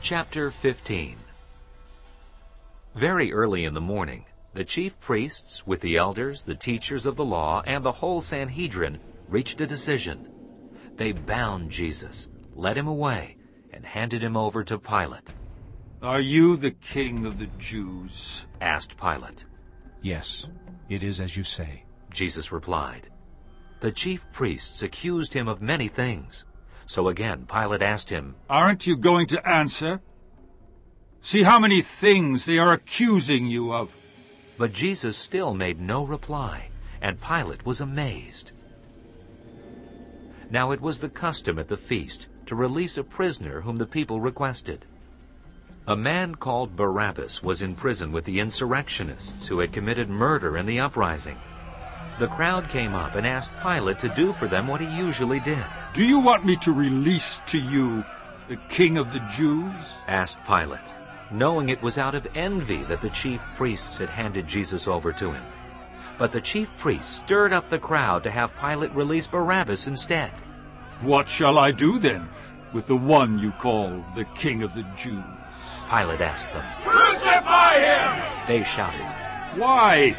Chapter 15 Very early in the morning, the chief priests, with the elders, the teachers of the law, and the whole Sanhedrin, reached a decision. They bound Jesus, led him away, and handed him over to Pilate. Are you the king of the Jews? asked Pilate. Yes, it is as you say. Jesus replied. The chief priests accused him of many things. So again Pilate asked him, Aren't you going to answer? See how many things they are accusing you of. But Jesus still made no reply, and Pilate was amazed. Now it was the custom at the feast to release a prisoner whom the people requested. A man called Barabbas was in prison with the insurrectionists who had committed murder in the uprising. The crowd came up and asked Pilate to do for them what he usually did. Do you want me to release to you the king of the Jews? asked Pilate, knowing it was out of envy that the chief priests had handed Jesus over to him. But the chief priests stirred up the crowd to have Pilate release Barabbas instead. What shall I do then with the one you call the king of the Jews? Pilate asked them. Crucify him! They shouted. Why?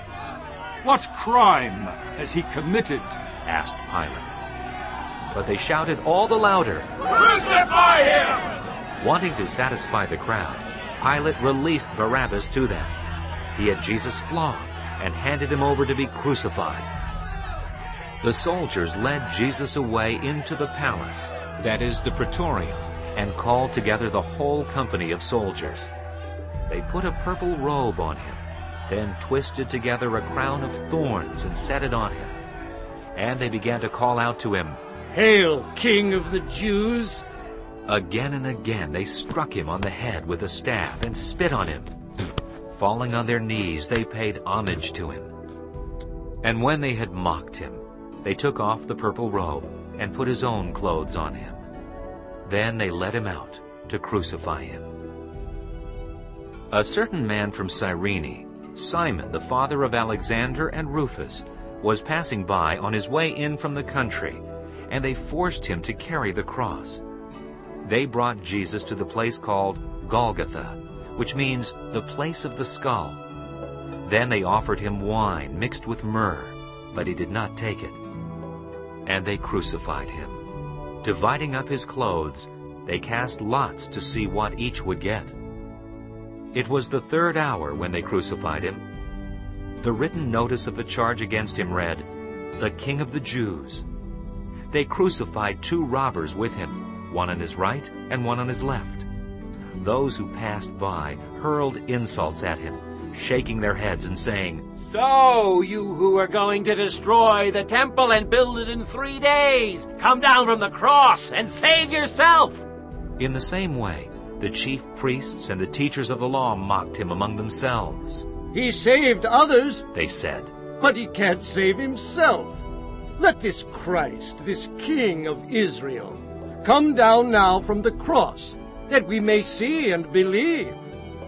What crime has he committed? asked Pilate. But they shouted all the louder. Crucify him! Wanting to satisfy the crowd, Pilate released Barabbas to them. He had Jesus flogged and handed him over to be crucified. The soldiers led Jesus away into the palace, that is the praetorium, and called together the whole company of soldiers. They put a purple robe on him, then twisted together a crown of thorns and set it on him. And they began to call out to him, Hail, King of the Jews! Again and again they struck him on the head with a staff and spit on him. Falling on their knees, they paid homage to him. And when they had mocked him, they took off the purple robe and put his own clothes on him. Then they led him out to crucify him. A certain man from Cyrene, Simon, the father of Alexander and Rufus, was passing by on his way in from the country, and they forced him to carry the cross. They brought Jesus to the place called Golgotha, which means the place of the skull. Then they offered him wine mixed with myrrh, but he did not take it. And they crucified him. Dividing up his clothes, they cast lots to see what each would get. It was the third hour when they crucified him. The written notice of the charge against him read, The King of the Jews. They crucified two robbers with him, one on his right and one on his left. Those who passed by hurled insults at him, shaking their heads and saying, So, you who are going to destroy the temple and build it in three days, come down from the cross and save yourself! In the same way, the chief priests and the teachers of the law mocked him among themselves. He saved others, They said, but he can't save himself. Let this Christ, this King of Israel, come down now from the cross, that we may see and believe.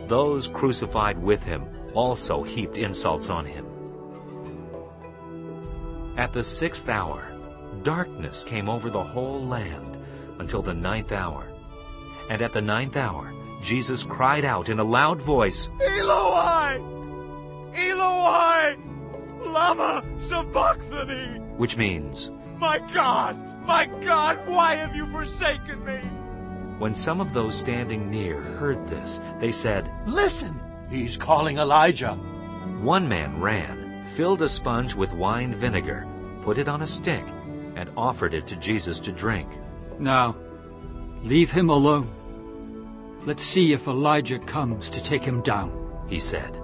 Those crucified with him also heaped insults on him. At the sixth hour, darkness came over the whole land until the ninth hour. And at the ninth hour, Jesus cried out in a loud voice, Eloi! Eloi! Lama sabachthani! which means, My God! My God! Why have you forsaken me? When some of those standing near heard this, they said, Listen, he's calling Elijah. One man ran, filled a sponge with wine vinegar, put it on a stick, and offered it to Jesus to drink. Now, leave him alone. Let's see if Elijah comes to take him down. he said.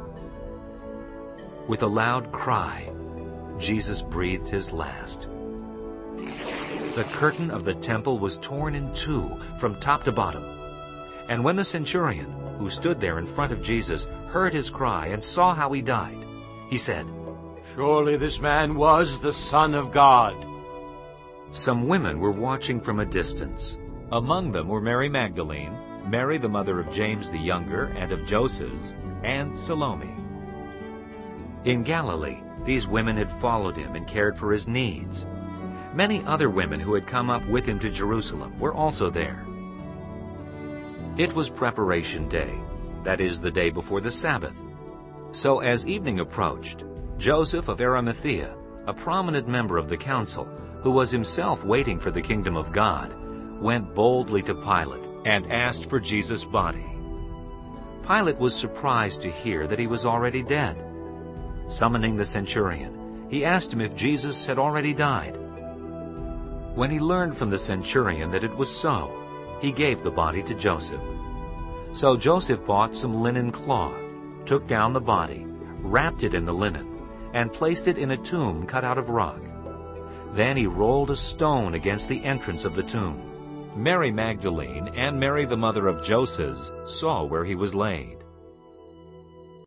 With a loud cry, Jesus breathed his last. The curtain of the temple was torn in two from top to bottom. And when the centurion, who stood there in front of Jesus, heard his cry and saw how he died, he said, Surely this man was the Son of God. Some women were watching from a distance. Among them were Mary Magdalene, Mary the mother of James the younger and of Joses, and Salome. In Galilee, these women had followed him and cared for his needs. Many other women who had come up with him to Jerusalem were also there. It was preparation day, that is, the day before the Sabbath. So as evening approached, Joseph of Arimathea, a prominent member of the council, who was himself waiting for the kingdom of God, went boldly to Pilate and asked for Jesus' body. Pilate was surprised to hear that he was already dead. Summoning the centurion, he asked him if Jesus had already died. When he learned from the centurion that it was so, he gave the body to Joseph. So Joseph bought some linen cloth, took down the body, wrapped it in the linen, and placed it in a tomb cut out of rock. Then he rolled a stone against the entrance of the tomb. Mary Magdalene and Mary the mother of Joses saw where he was laid.